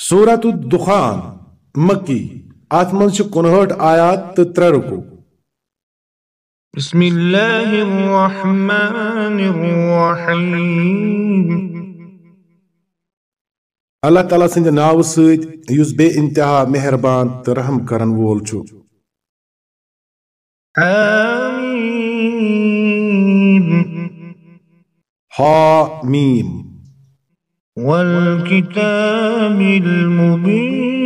سورت الدخان مکی ات من کنہٹ آیات تو ترے رکو۔ بسم اللہ الرحمن الرحیم۔ اللہ تعالیٰ سند ناو ست یس بے انتہا مہربان تو رحم کرن وول چھو حمیم ہا والكتاب المبين.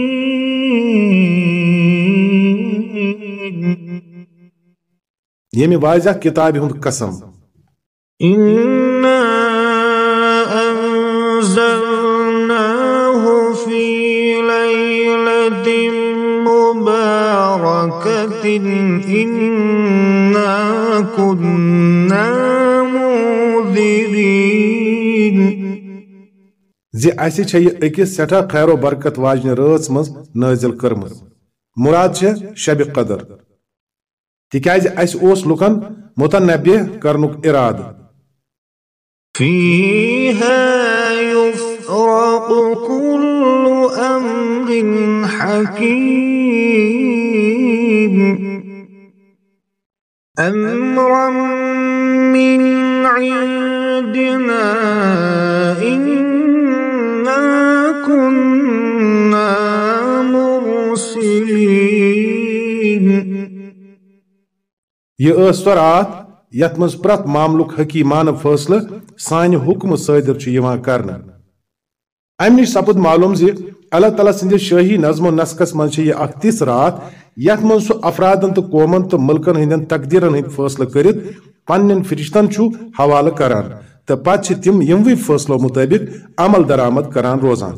يمي واضح كتاب هند قسم. إنا أنزلناه في ليلة مباركة. إنا كنا منذ زی اسی چھ یہ اکس سٹھا خیر و برکت واجن رٲژ منٛز نازل کٔرمٕژ۔ مراد چھےٚ شب قدر۔ تِکیازِ اَسہِ اوس لُکن متنبع کرنُک اِرادٕ۔ فيها يفرق كل أمر حكيم۔ أمرا من عندنا یہ ٲس سۄ رات یتھ منٛز پرٛٮ۪تھ معاملُک حکیٖمانہٕ فٲصلہٕ سانہِ حُکمہٕ صٲدِر چھُ یِوان کرنہٕ۔ امہِ نِش معلوم زِ اللہ تعالیٰ سٕنٛدِس شٲہی نظم و نسقس منٛز چھِ یہِ اکھ رات یتھ منٛز سُہ افرادن تہٕ قومن تہٕ مُلکن ہٕنٛدٮ۪ن تقدیٖرن ہٕنٛدۍ فٲصلہٕ کٔرِتھ پننٮ۪ن فرشتن چھُ حوالہٕ کران تہٕ پتہٕ چھِ تِم یِموٕے فٲصلو مُطٲبق عمل درآمد کران روزان۔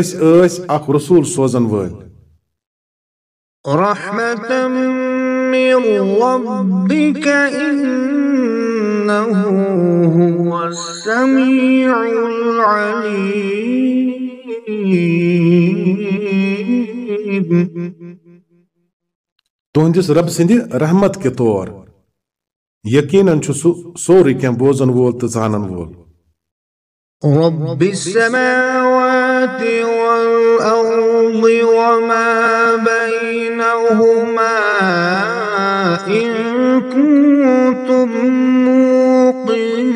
أسۍ ٲسۍ اکھ رسوٗل سوزن وٲلۍ۔ رحمة من ربك إنه هو السميع العليم. تہنٛدِس رب سٕنٛدِ رحمت کے طور یقیناً چھُ سُہ سورُے کینٛہہ بوزن وول تہٕ زانن وول. رب السماوات والأرض وما بينهما. كنتم موقنين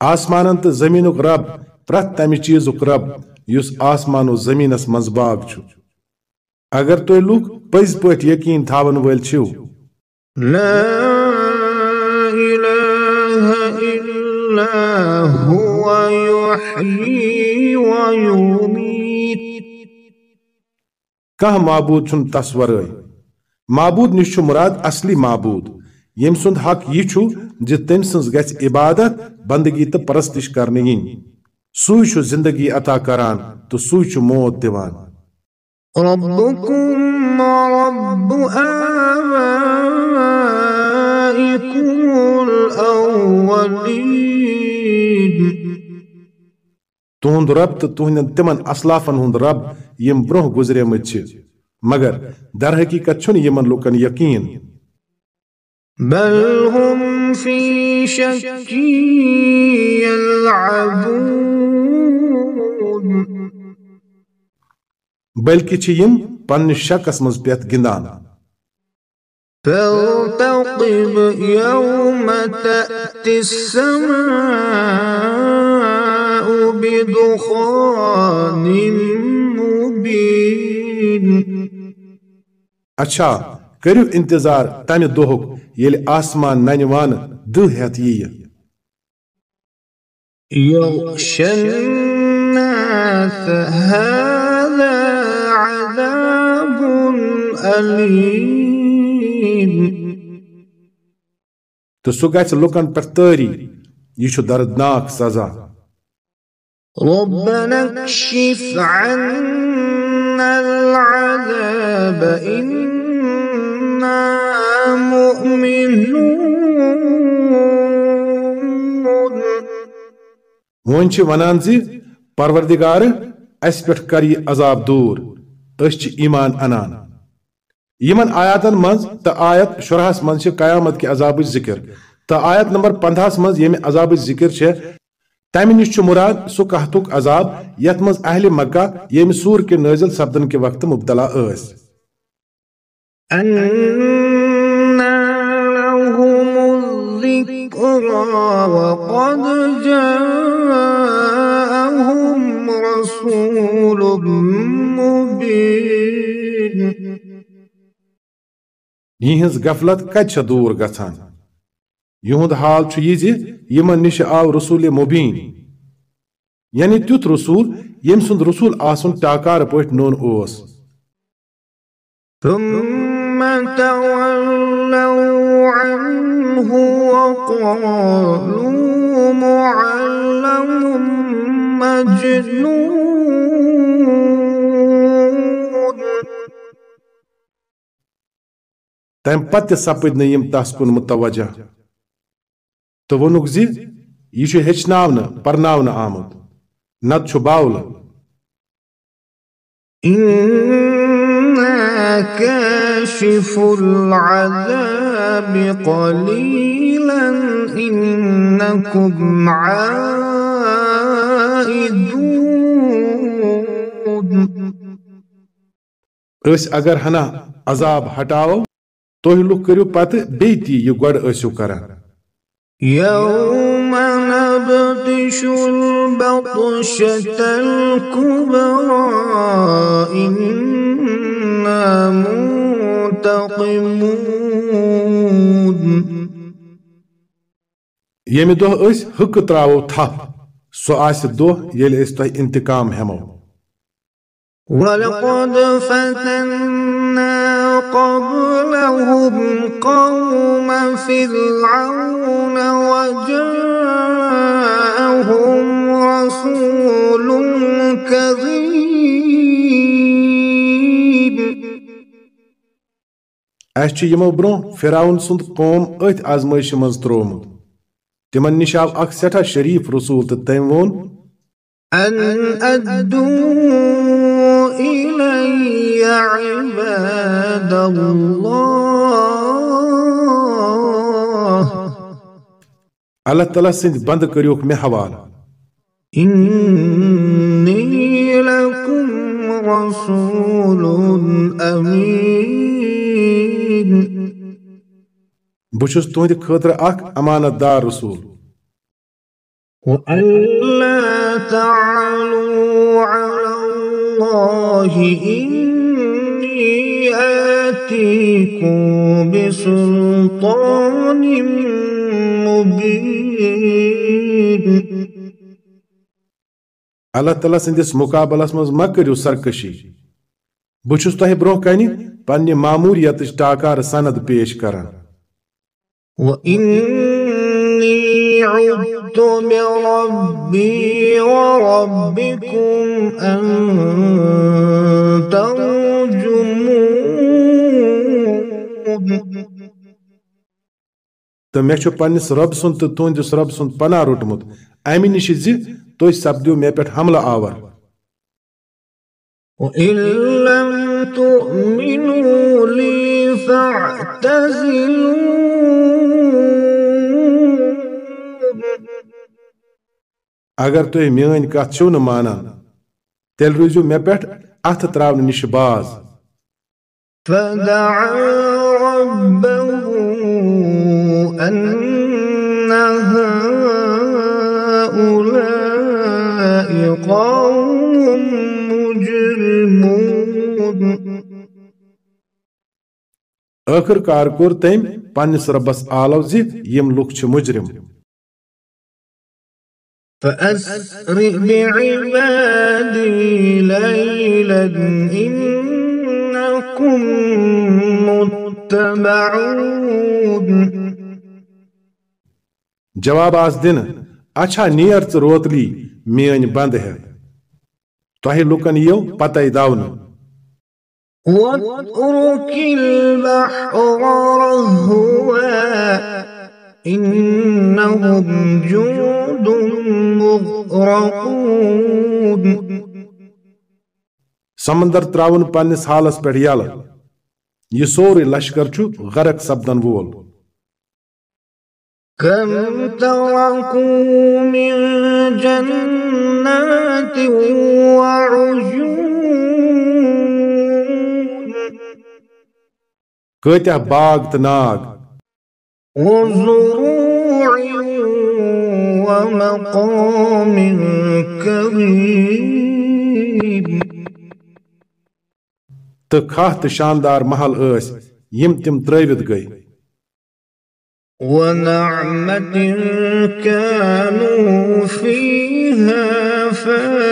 آسمانن تہٕ زمینُک رب پرٛٮ۪تھ تمہِ چیٖزُک رب، یُس آسمان و زمینس منٛز باغ چھُ اگر تُہۍ لُکھ پٔزۍ پٲٹھۍ یقیٖن تھاون وٲلۍ چھِو لا إله إلا هو يحيي ويميت کانٛہہ معبوٗد چھُنہٕ تس ورٲے معبوٗد نِش مُراد اصلی معبوٗد۔ ییٚمہِ سُنٛد حق یہِ چھُ زِ تٔمۍ سٕنٛز گژھِ عبادت بندگی تہٕ پرستش کرنہٕ یِنۍ۔ سُے چھُ زندگی عطا کران تہٕ سُے چھُ موت دِوان۔ ربكم ورب آبائكم الأولين۔ تُہُنٛد رب تہٕ تُہنٛدٮ۪ن تِمن اسلافن ہُنٛد رب یِم برٛونٛہہ گُزریمٕتۍ چھِ مگر در حقیقت چھُنہٕ یِمن لُکن یقیٖن۔ بل هم في شك يلعبون بلکہِ چھِ یِم پننِس شکس منٛز پٮ۪تھ گِنٛدان۔ فارتقب يوم تأتي السماء بدخان۔ اچھا کٔرِو انتظار تمہِ دۄہُک ییٚلہِ آسمان ننہِ وانہٕ دٕہ عذاب أليم تہٕ سُہ گژھِ لُکن پٮ۪ٹھ تٲری یہِ دردناک سزا۔ ربنا عنا العذاب إنا مؤمنون. وۄنۍ ونان زِ پروردگارٕ اَسہِ پٮ۪ٹھ کر یہِ عذاب دوٗر، أسۍ چھِ ایمان انان۔ یمن آیاتن منٛز تہٕ آیت شُرہس منٛز چھِ قیامت کہِ عذابٕچ ذکر۔ تہٕ آیت نمبر پندہس منٛز ییٚمہِ عذابٕچ ذکر چھےٚ تمہ نش مراد سہ قحطک عذاب یت مز اہل مکہ یم سور کے نازل سپدن کے وقت مبتلا اس وقد جاءهم رسول مبين۔ یہنز غفلت کت دور گژھان۔ یہند حال یمن نش آو رسول مبین۔ یعنی تیُتھ رسول یم سند رسول آسن ٹاکار پٲٹھۍ نوٚن اوس۔ ثم تولوا عنه وقالوا معلم مجنون۔ تمہ پتہ سپد نہٕ یم تس کُن متوجہ۔ تہٕ ووٚنُکھ زِ یہِ چھُ ہیٚچھناونہٕ پرناونہٕ آمُت نتہٕ چھُ باولہٕ إنا كاشف العذاب قليلا إنكم عائدون أسۍ اگر ہنا عذاب ہٹاوو تُہۍ لُکھ کٔرِو پتہٕ بیٚیہِ تہِ یہِ گۄڈٕ ٲسِو کران يوم نبطش البطشة الكبرى إنا منتقمون. ییٚمہِ دۄہ أسۍ حٕکہٕ تراوو تھپھ سُہ آسہِ دۄہ ییٚلہِ أسۍ تۄہہِ انتقام ہٮ۪مو ولقد فتنا قبلهم قوم فرعون وجاءهم رسول كريم اسہِ چھُ یِمو برٛونٛہہ فِراوُن سُنٛد قوم أتھۍ آزمٲیشہِ منٛز تروومُت. تِمن نِش آو اکھ سٮ۪ٹھاہ شریٖف رسوٗل تہٕ تٔمۍ ووٚن إلي عباد الله اللہ تعالیٰ سٕنٛدۍ بنٛدٕ کٔرِوکھ مےٚ حوالہٕ۔ إني لكم رسول أمين۔ بہٕ چھُس تُہنٛدِ خٲطرٕ اکھ امانت دار رسوٗل۔ وألا تعلوا على الله إني آتيكم بسلطان مبين. اللہ تعالیٰ سٕنٛدِس مُقابلس منٛز مہ کٔرِو سرکشی. بہٕ چھُس تۄہہِ برٛونٛہہ کنہِ پننہِ معموٗریتٕچ ٹاکار سند پیش کران. وإني عدت بربي وربكم أن ترجمون تہٕ مےٚ چھُ پننِس رۄب سُنٛد تہٕ تُہنٛدِس رۄب سُنٛد پناہ روٚٹمُت۔ امہِ نِش زِ تُہۍ سپدِو مےٚ پٮ۪ٹھ حملہٕ آور۔ تؤمنوا لي فاعتزلون اگر تُہۍ میٲنۍ کتھ چھِو نہٕ مانان تیٚلہِ روٗزِو مےٚ پٮ۪ٹھ اتھٕ تراونہٕ نِش باز۔ ٲخٕر کار کوٚر تٔمۍ پننِس رۄبس آلو زِ یِم لُکھ چھِ مُجرِم۔ فأسر بعبادي ليلا إنكم متبعون. جواب آس دِنہٕ اچھا نیر ژٕ روتلی میٲنۍ بنٛد ہٮ۪تھ تۄہہِ لُکن یِیو پتے داونہٕ واترك البحر رهوا إنهم جند مغرقون. سمندر تراون پننِس حالس پٮ۪ٹھ یلہٕ یہِ سورُے لشکر چھُ غرق سپدن وول. كم تركوا من جنات وعيون کتیا باغ تو ناگ وزروع ومقام كريم. تخاه تشاندار محل آس يمتم تم ترويت گئی۔ ونعمة كانوا فيها فاكهين.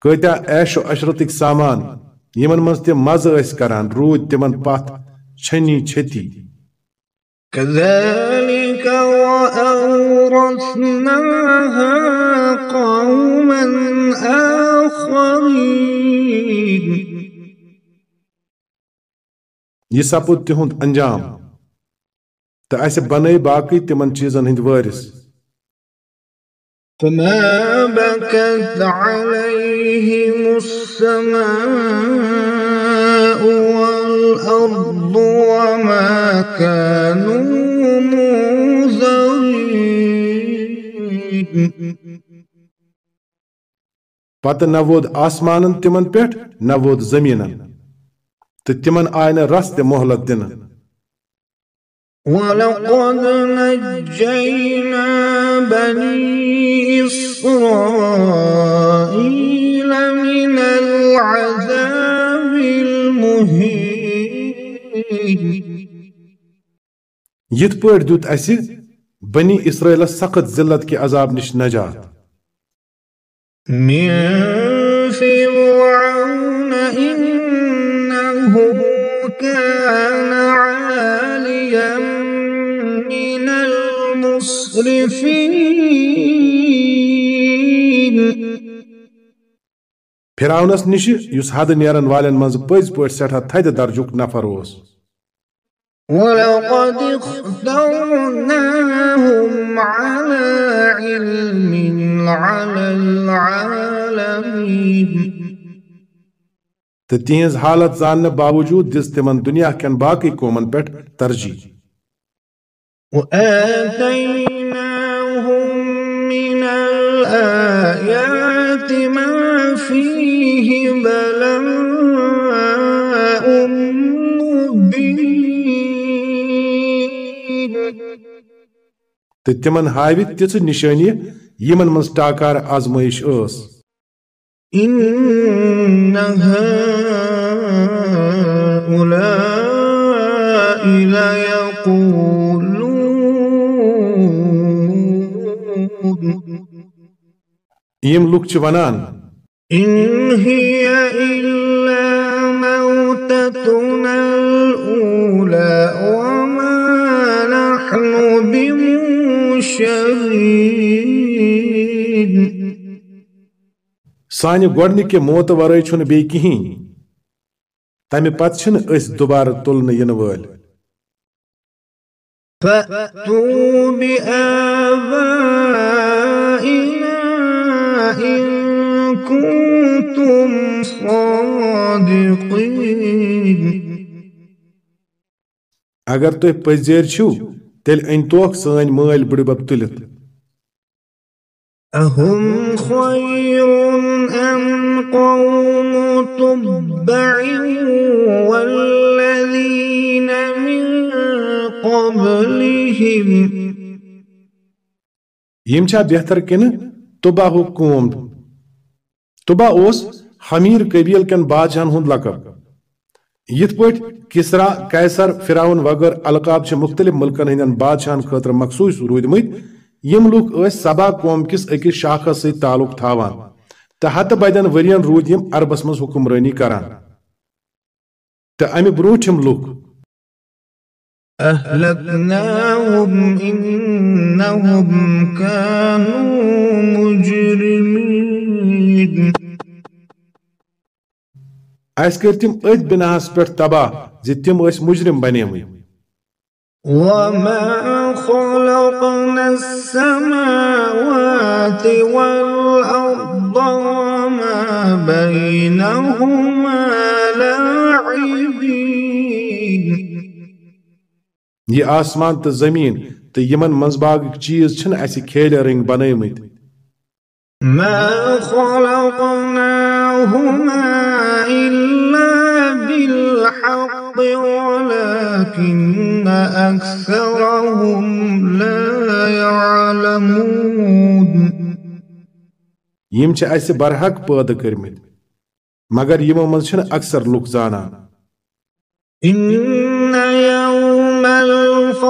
كتا أشو اشرتك سامان۔ یمن منز تم مزٕ ٲسۍ کران روٗدۍ تمن پتھ چھنی چھتی كذلك وأورثناها قوما آخرين یہ سپُد تہنٛد انجام تہٕ اسہِ بنٲے باقٕے تمن چیٖزن ہٕنٛدۍ وٲرِث فما بكت عليهم السماء والأرض وما كانوا منظرين پتہٕ نہ ووت آسمانن تمن پٮ۪ٹھ نہ ووت زمیٖنن تہٕ تمن آیہِ نہٕ رس تہِ مۄہلت دِنہٕ. ولقد نجينا بني إسرائيل من العذاب المهين یِتھ پٲٹھۍ دیُت اسہِ بنی اسرائیلس سخت ذلت کہِ عذاب نِش نجات من فرعون پھراونس نِش یُس حدٕ نیرن والٮ۪ن منٛز پٔزۍ پٲٹھۍ سٮ۪ٹھاہ تھدِ درجُک نفر اوس ولقد اخترناهم على علم على العالمين تہٕ تِہنٛز حالت زاننہٕ باوجوٗد دِژ تِمن دُنیا کٮ۪ن باقٕے قومن پٮ۪ٹھ ترجیح من الآيات ما فيه بلاء مبين. تہٕ تِمن ہاوِ تِژھ نِشٲنی یِمن منٛز ٹاکار آزمٲیش ٲس إن یِم لُکھ چھِ ونان إن هي إلا موتتنا الأولى وما نحن بمنشرين سانہِ گۄڈنِکہِ موتہٕ ورٲے چھُنہٕ بیٚیہِ کِہیٖنۍ تمہِ پتہٕ چھِنہٕ أسۍ دُبارٕ تُلنہٕ یِنہٕ وٲلۍ فأتوا بآبائنا إن كنتم صادقين اگر تُہۍ پٔزۍ چھِو تیٚلہِ أنۍ توکھ سٲنۍ مٲلۍ بٕڈِبب تُلِتھ۔ أهم خير أم قوم تبع والذين من قبلهم یِم چھا بہتر کِنہٕ تُباہُک قوم۔ تُبا اوس حمیٖر قبیٖل کٮ۪ن بادشاہن ہُنٛد لقب۔ یِتھ پٲٹھۍ کسرا کیسر فراون وغٲرٕ القاب چھِ مُختٔلِف مُلکن ہٕنٛدٮ۪ن بادشاہن خٲطرٕ مخصوٗص روٗدمٕتۍ، یِم لُکھ ٲسۍ سبا قوم کِس أکِس شاخس سۭتۍ تعلُق تھاوان۔ تہٕ ہتہٕ بدٮ۪ن ؤرین روٗدۍ یِم عربس منٛز حُکمرٲنی کران۔ تہٕ امہِ برٛونٛٹھِم لُکھ أهلكناهم إنهم كانوا مجرمين. أس كرتم بن بناس پر تبا زيتم أس مجرم بنيمي. وما خلقنا السماوات والأرض وما بينهما لاعبين. یہ آسمان تو زمین تو یمن منزباگ چیز چھن ایسی کھیل رنگ بنائی مت ما خلقناهما إلا بالحق ولكن أكثرهم لا يعلمون۔ یم چھ ایسی برحق پید کرمت مگر یمو من چھن اکثر لوک زانان۔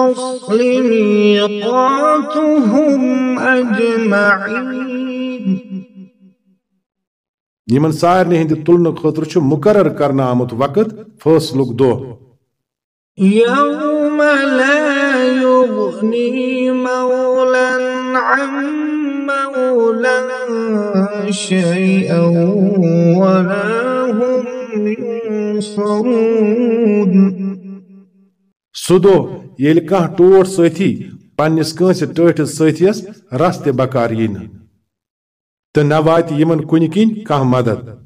الفصل ميقاتهم أجمعين یمن سارنی ہند تلن خاطر چھ مقرر کرنا آمت وقت فیصلک دو۔ يوم لا يغني مولا عن مولا شيئا ولا هم ينصرون سہ دہ یل کھانا ٹوٹ ساتھی پنس کنس ٹاٹس ساتھیس رس تہ بکار ین تو نہ وات یمن کن کن کھانا مدد۔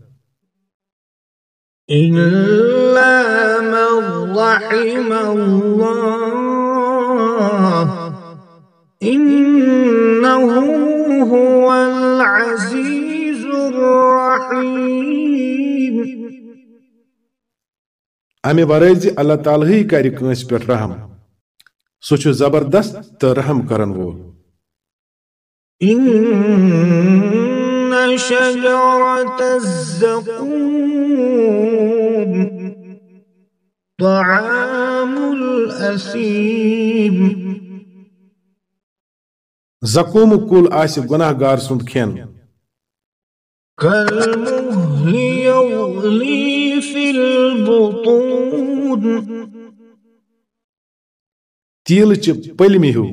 امہ ورائے زِ اللہ تعالیٰ ہی کر کنس پہ رحم۔ سہ چھ زبردست رحم کرن وول۔ إن شجرة الزقوم طعام الأثيم۔ زقوم کل آس گناہ گار سند کھین۔ كالمهل يغلي في البطون۔ تیل چہ پلمہ ہیو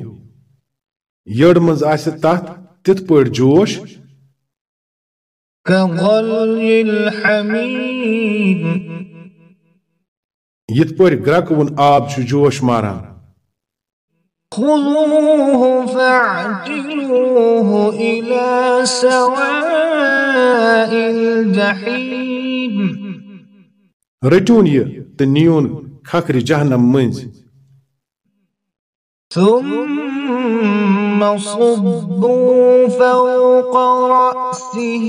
یڑ مز آس تت تت پٲٹھۍ جوش۔ كغلي الحميم۔ یت پٲٹھۍ آب چھُ جوش ماران۔ رٹون یہ تو نیون کھکھرِ جہنم منز ثم صبوا فوق رأسه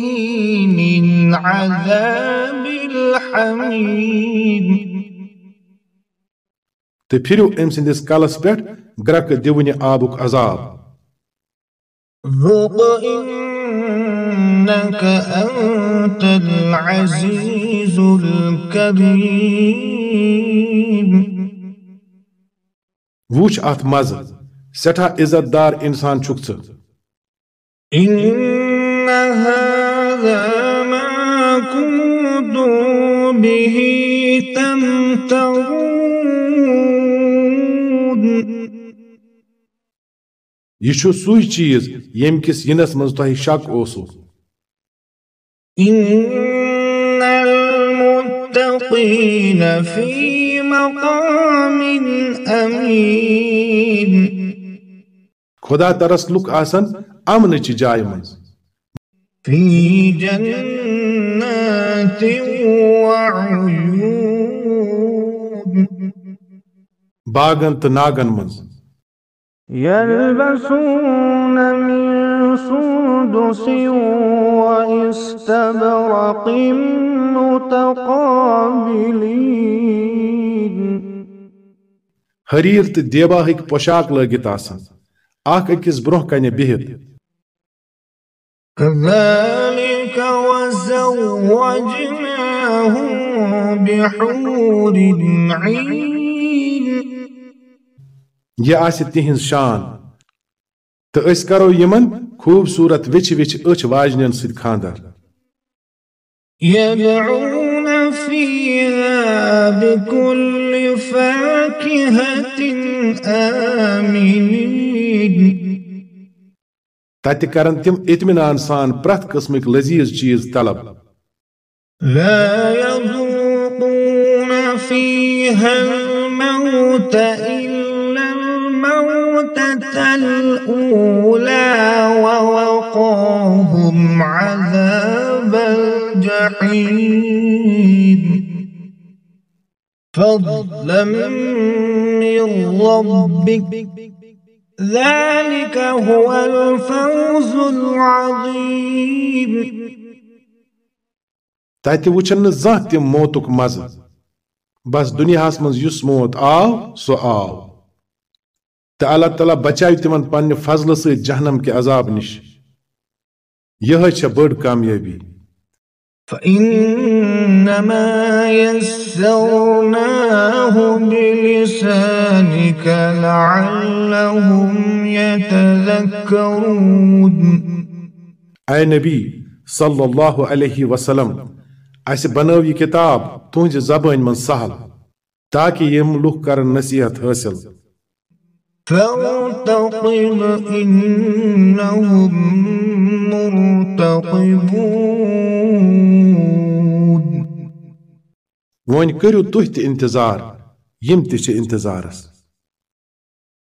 من عذاب الحميم. تفيرو امسندس كالس بيت غرق ديوني آبوك عذاب ذوق إنك أنت العزيز الكبير وٕچھ اتھ مزٕ؟ سٮ۪ٹھاہ عزت دار انسان ژٕ۔ تمترون۔ یہ چھُ سُے چیز ییٚمہِ کِس یِنس منٛز تۄہہِ شک اوسُو۔ المتقين في مقام أمين. خدا ترس لُکھ آسن امنٕچہِ جایہِ منٛز في جنات وعيون. باغن تہٕ ناگن منٛز يلبسون من سندس وإستبرق متقابلين حریر تو دیبا ہک پوشاک آسان اخ إكس بروح كان بيهد كذلك وزوجناهم بحور عين يا آسہِ تهن شان. تہٕ أسۍ کرو یِمن خوٗبصوٗرت ویچھِ ویچھِ أچھ واجنٮ۪ن سۭتۍ خاندر يدعون فيها بكل فاكهة آمنين تتہِ کرن تِم اطمینان سان پرٛٮ۪تھ قٕسمٕکۍ لذیذ چیٖز طلب لا يذوقون فيها الموت إلا الأولى ووقاهم عذاب الجحيم. فضلا من ربك ذلك هو الفوز العظيم. تتہ وچن نہ زانٛہہ تہِ موتُک مزٕ بس دنیاہس منٛز یُس موت آو سُہ آو. تہٕ اللہ تعالیٰ بچاو تمن پننہِ فضلہٕ سۭتۍ جہنم کہِ عذاب نش یہے چھےٚ بٔڑ کامیٲبی فإنما يسرناه بلسانك لعلهم يتذكرون اے نبی صلی اللہ علیہ وسلم اس بنو یہ کتاب تہنز زبان من سہل تاکہ یم لوگ کرن نصیحت حاصل فارتقب إنهم مرتقبون. وين كرو تهت انتظار يمتش انتظارس.